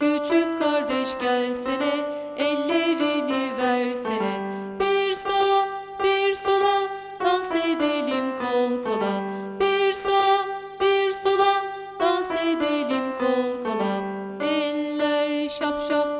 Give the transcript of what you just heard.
Küçük kardeş gelsene, ellerini versene. Bir sağa, bir sola, dans edelim kol kola. Bir sağa, bir sola, dans edelim kol kola. Eller şap şap,